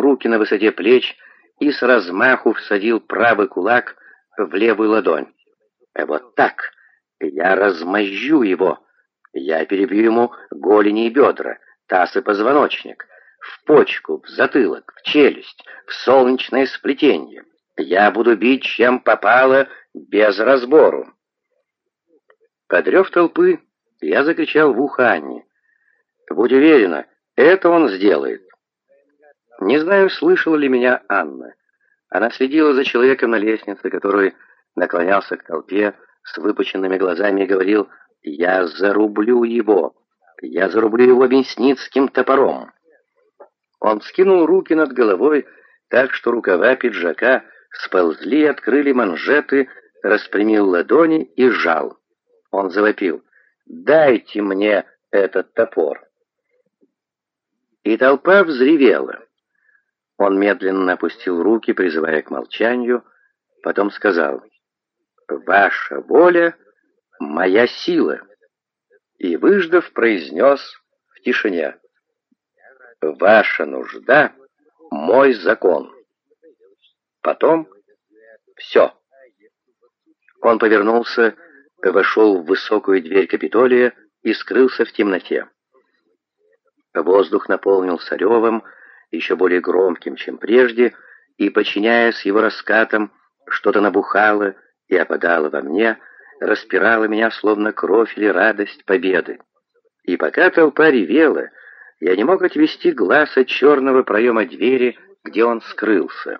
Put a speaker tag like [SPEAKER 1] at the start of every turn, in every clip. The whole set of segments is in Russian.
[SPEAKER 1] руки на высоте плеч и с размаху всадил правый кулак в левую ладонь. Вот так. Я размозжу его. Я перебью ему голени и бедра, таз и позвоночник, в почку, в затылок, в челюсть, в солнечное сплетение. Я буду бить, чем попало, без разбору. Подрев толпы, я закричал в ухо Анне. «Будь уверена, это он сделает». Не знаю, слышала ли меня Анна. Она следила за человеком на лестнице, который наклонялся к толпе с выпученными глазами и говорил «Я зарублю его! Я зарублю его мясницким топором!» Он скинул руки над головой так, что рукава пиджака сползли, открыли манжеты, распрямил ладони и сжал. Он завопил «Дайте мне этот топор!» И толпа взревела. Он медленно опустил руки, призывая к молчанию, потом сказал «Ваша воля — моя сила!» И, выждав, произнес в тишине «Ваша нужда — мой закон!» Потом все. Он повернулся, вошел в высокую дверь Капитолия и скрылся в темноте. Воздух наполнился ревом, еще более громким, чем прежде, и, подчиняясь его раскатам, что-то набухало и опадало во мне, распирало меня, словно кровь или радость победы. И пока толпа ревела, я не мог отвести глаз от черного проема двери, где он скрылся.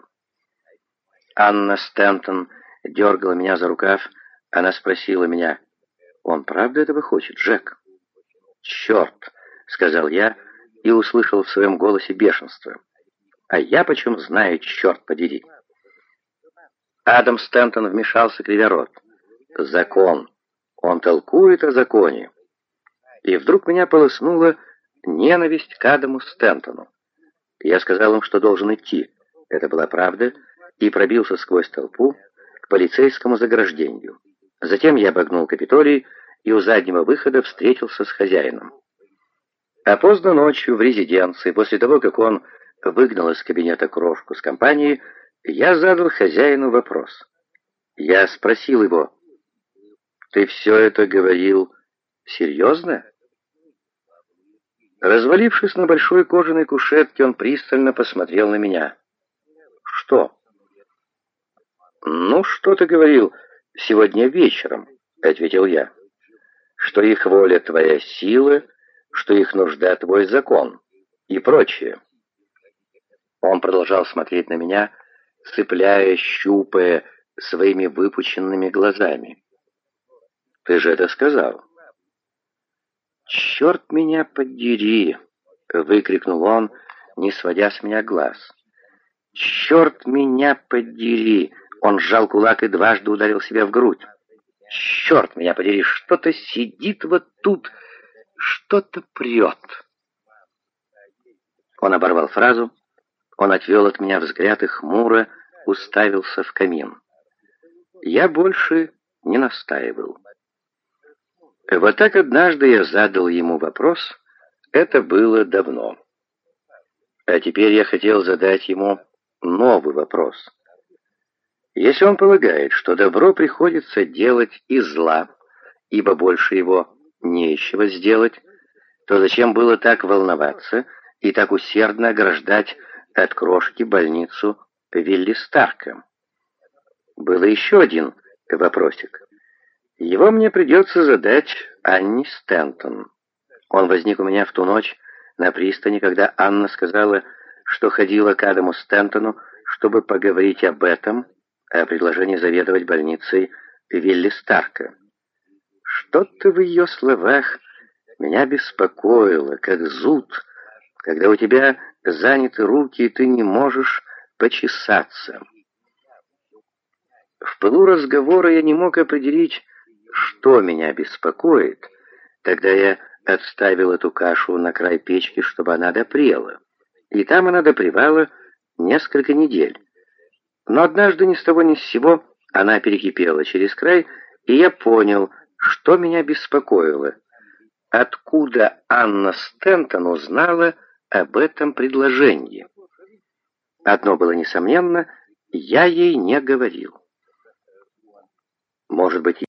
[SPEAKER 1] Анна Стэнтон дергала меня за рукав. Она спросила меня, «Он правда этого хочет, Джек?» «Черт!» — сказал я и услышал в своем голосе бешенство. «А я почем знаю, черт подери!» Адам Стэнтон вмешался, кривя рот. «Закон! Он толкует о законе!» И вдруг меня полоснула ненависть к Адаму Стэнтону. Я сказал им, что должен идти. Это была правда, — и пробился сквозь толпу к полицейскому заграждению. Затем я обогнул Капитолий и у заднего выхода встретился с хозяином. А поздно ночью в резиденции, после того, как он выгнал из кабинета крошку с компании, я задал хозяину вопрос. Я спросил его, «Ты все это говорил серьезно?» Развалившись на большой кожаной кушетке, он пристально посмотрел на меня. «Что?» «Ну, что ты говорил сегодня вечером?» — ответил я. «Что их воля твоя сила, что их нужда твой закон и прочее». Он продолжал смотреть на меня, цепляя, щупая своими выпученными глазами. «Ты же это сказал?» «Черт меня подери!» — выкрикнул он, не сводя с меня глаз. «Черт меня подери!» Он сжал кулак и дважды ударил себя в грудь. «Черт меня подери, что-то сидит вот тут, что-то прет!» Он оборвал фразу, он отвел от меня взгляд и хмуро уставился в камин. Я больше не настаивал. Вот так однажды я задал ему вопрос, это было давно. А теперь я хотел задать ему новый вопрос. Если он полагает, что добро приходится делать из зла, ибо больше его нечего сделать, то зачем было так волноваться и так усердно ограждать от крошки больницу Вилли Старка? Был еще один вопросик. Его мне придется задать Анне Стэнтон. Он возник у меня в ту ночь на пристани, когда Анна сказала, что ходила к Адаму Стэнтону, чтобы поговорить об этом, о предложении заведовать больницей Вилли Старка. Что-то в ее словах меня беспокоило, как зуд, когда у тебя заняты руки, и ты не можешь почесаться. В пылу разговора я не мог определить, что меня беспокоит. Тогда я отставил эту кашу на край печки, чтобы она допрела. И там она допревала несколько недель. Но однажды ни с того ни с сего она перекипела через край, и я понял, что меня беспокоило. Откуда Анна Стентон узнала об этом предложении? Одно было несомненно, я ей не говорил. Может быть,